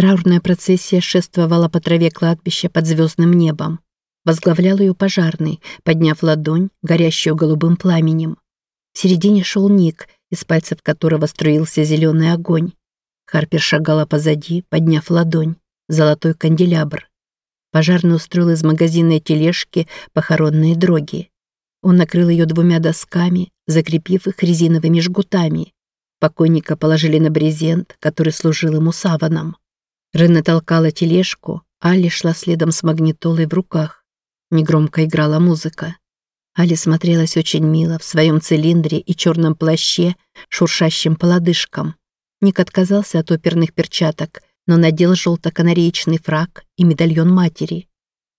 Траурная процессия шествовала по траве кладбища под звездным небом. Возглавлял ее пожарный, подняв ладонь, горящую голубым пламенем. В середине шел Ник, из пальцев которого струился зеленый огонь. Харпер шагала позади, подняв ладонь. Золотой канделябр. Пожарный устроил из магазинной тележки похоронные дроги. Он накрыл ее двумя досками, закрепив их резиновыми жгутами. Покойника положили на брезент, который служил ему саваном. Рене толкала тележку, Али шла следом с магнитолой в руках. Негромко играла музыка. Али смотрелась очень мило в своем цилиндре и черном плаще, шуршащем по лодыжкам. Ник отказался от оперных перчаток, но надел желто-канареечный фраг и медальон матери.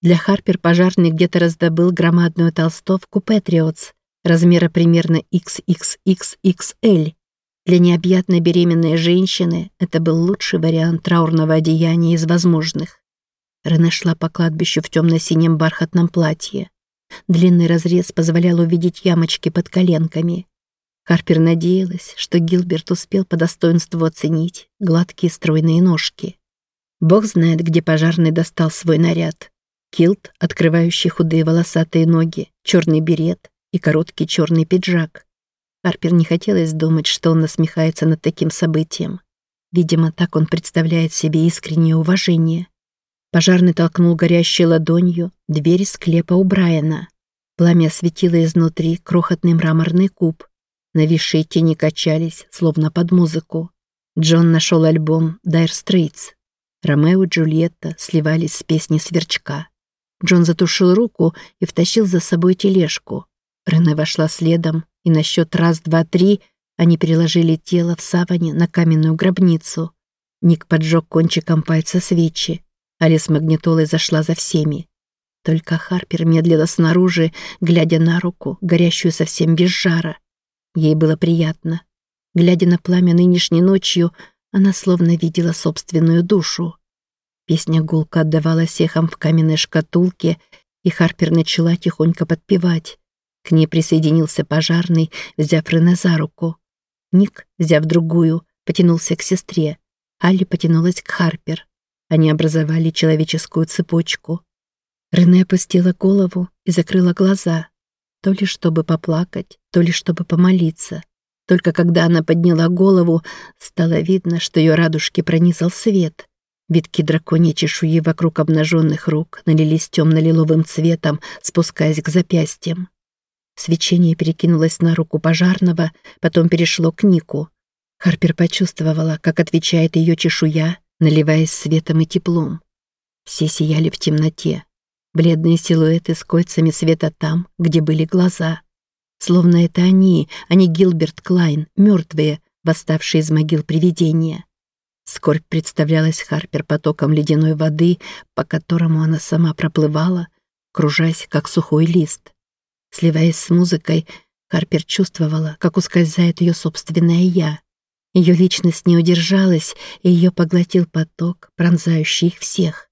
Для Харпер пожарный где-то раздобыл громадную толстовку Патриотс размера примерно XXXXL. Для необъятной беременной женщины это был лучший вариант траурного одеяния из возможных. Рене шла по кладбищу в темно-синем бархатном платье. Длинный разрез позволял увидеть ямочки под коленками. Харпер надеялась, что Гилберт успел по достоинству оценить гладкие стройные ножки. Бог знает, где пожарный достал свой наряд. Килт, открывающий худые волосатые ноги, черный берет и короткий черный пиджак. Харпер не хотелось думать, что он насмехается над таким событием. Видимо, так он представляет себе искреннее уважение. Пожарный толкнул горящей ладонью дверь склепа у Брайана. Пламя осветило изнутри крохотный мраморный куб. Нависшие тени качались, словно под музыку. Джон нашел альбом «Dire Straits». Ромео и Джульетта сливались с песней сверчка. Джон затушил руку и втащил за собой тележку. Рене вошла следом, и на счет раз, два, три они переложили тело в саване на каменную гробницу. Ник поджег кончиком пальца свечи. Алис магнитолой зашла за всеми. Только Харпер медлила снаружи, глядя на руку, горящую совсем без жара. Ей было приятно. Глядя на пламя нынешней ночью, она словно видела собственную душу. Песня гулко отдавалась эхом в каменной шкатулке, и Харпер начала тихонько подпевать. К ней присоединился пожарный, взяв Рене за руку. Ник, взяв другую, потянулся к сестре. Алли потянулась к Харпер. Они образовали человеческую цепочку. Рене опустила голову и закрыла глаза, то ли чтобы поплакать, то ли чтобы помолиться. Только когда она подняла голову, стало видно, что ее радужки пронизал свет. Витки драконьей чешуи вокруг обнаженных рук налились темно-лиловым цветом, спускаясь к запястьям. Свечение перекинулось на руку пожарного, потом перешло к Нику. Харпер почувствовала, как отвечает ее чешуя, наливаясь светом и теплом. Все сияли в темноте. Бледные силуэты с кольцами света там, где были глаза. Словно это они, а не Гилберт Клайн, мертвые, восставшие из могил привидения. Скорбь представлялась Харпер потоком ледяной воды, по которому она сама проплывала, кружась, как сухой лист. Сливаясь с музыкой, Харпер чувствовала, как ускользает ее собственное «я». Ее личность не удержалась, и ее поглотил поток, пронзающий их всех.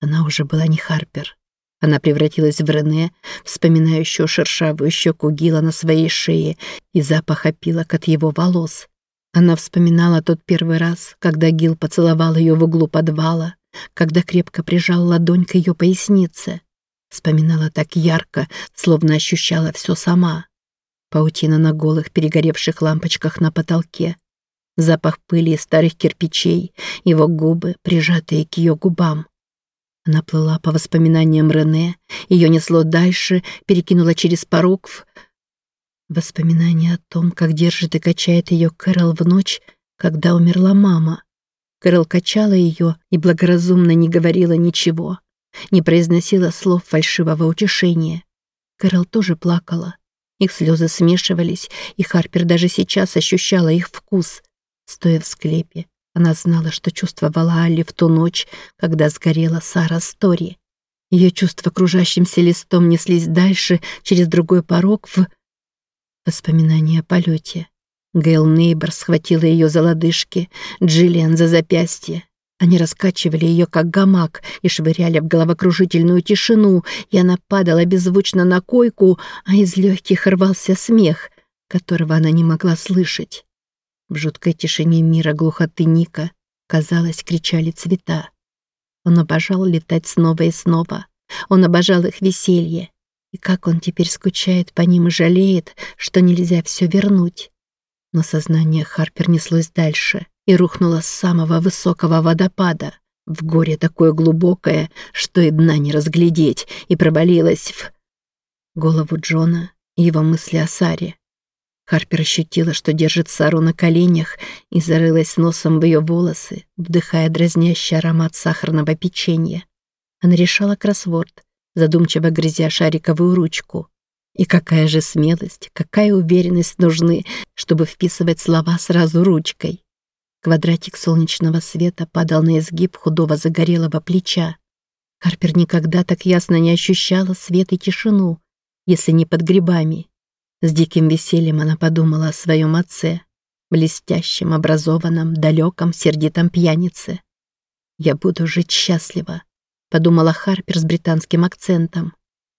Она уже была не Харпер. Она превратилась в Рене, вспоминающую шершавую щеку Гила на своей шее и запах опилок от его волос. Она вспоминала тот первый раз, когда Гил поцеловал ее в углу подвала, когда крепко прижал ладонь к ее пояснице. Вспоминала так ярко, словно ощущала все сама. Паутина на голых перегоревших лампочках на потолке, запах пыли и старых кирпичей, его губы, прижатые к ее губам. Она плыла по воспоминаниям Рене, ее несло дальше, перекинула через порог в... Воспоминания о том, как держит и качает ее Кэрол в ночь, когда умерла мама. Кэрол качала ее и благоразумно не говорила ничего, не произносила слов фальшивого утешения. Кэрол тоже плакала. Их слезы смешивались, и Харпер даже сейчас ощущала их вкус. Стоя в склепе, она знала, что чувствовала Алли в ту ночь, когда сгорела Сара Стори. Ее чувства кружащимся листом неслись дальше, через другой порог, в... Воспоминания о полете. Гейл Нейбор схватила ее за лодыжки, Джиллиан за запястье. Они раскачивали ее, как гамак, и швыряли в головокружительную тишину, и она падала беззвучно на койку, а из легких рвался смех, которого она не могла слышать. В жуткой тишине мира глухоты Ника казалось, кричали цвета. Он обожал летать снова и снова. Он обожал их веселье. И как он теперь скучает по ним и жалеет, что нельзя все вернуть. Но сознание Харпер неслось дальше и рухнуло с самого высокого водопада, в горе такое глубокое, что и дна не разглядеть, и провалилось в... Голову Джона и его мысли о Саре. Харпер ощутила, что держит Сару на коленях и зарылась носом в ее волосы, вдыхая дразнящий аромат сахарного печенья. Она решала кроссворд, задумчиво грызя шариковую ручку. И какая же смелость, какая уверенность нужны, чтобы вписывать слова сразу ручкой. Квадратик солнечного света падал на изгиб худого загорелого плеча. Харпер никогда так ясно не ощущала свет и тишину, если не под грибами. С диким весельем она подумала о своем отце, блестящем, образованном, далеком, сердитом пьянице. «Я буду жить счастливо», — подумала Харпер с британским акцентом.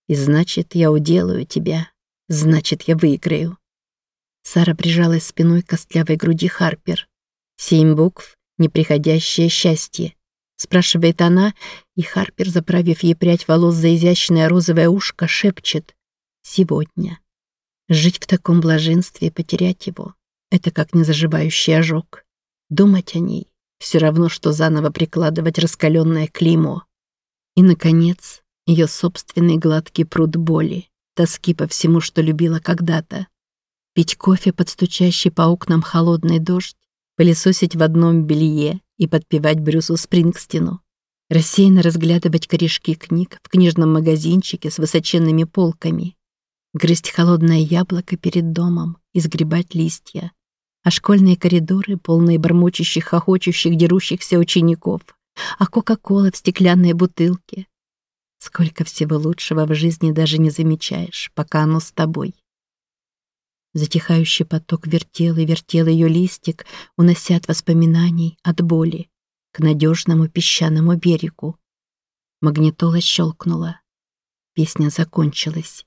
И значит, я уделаю тебя. Значит, я выиграю. Сара прижалась спиной к костлявой груди Харпер. Семь букв — неприходящее счастье. Спрашивает она, и Харпер, заправив ей прядь волос за изящное розовое ушко, шепчет «Сегодня». Жить в таком блаженстве и потерять его — это как незаживающий ожог. Думать о ней — все равно, что заново прикладывать раскаленное клеймо. И, наконец, ее собственный гладкий пруд боли, тоски по всему, что любила когда-то. Пить кофе под стучащий по окнам холодный дождь, пылесосить в одном белье и подпевать Брюсу Спрингстину. Рассеянно разглядывать корешки книг в книжном магазинчике с высоченными полками. Грызть холодное яблоко перед домом и сгребать листья. А школьные коридоры, полные бормочущих, хохочущих, дерущихся учеников. А Кока-Кола в стеклянной бутылке. Сколько всего лучшего в жизни даже не замечаешь, пока оно с тобой. Затихающий поток вертел и вертел ее листик, унося от воспоминаний, от боли, к надежному песчаному берегу. Магнитола щелкнула. Песня закончилась.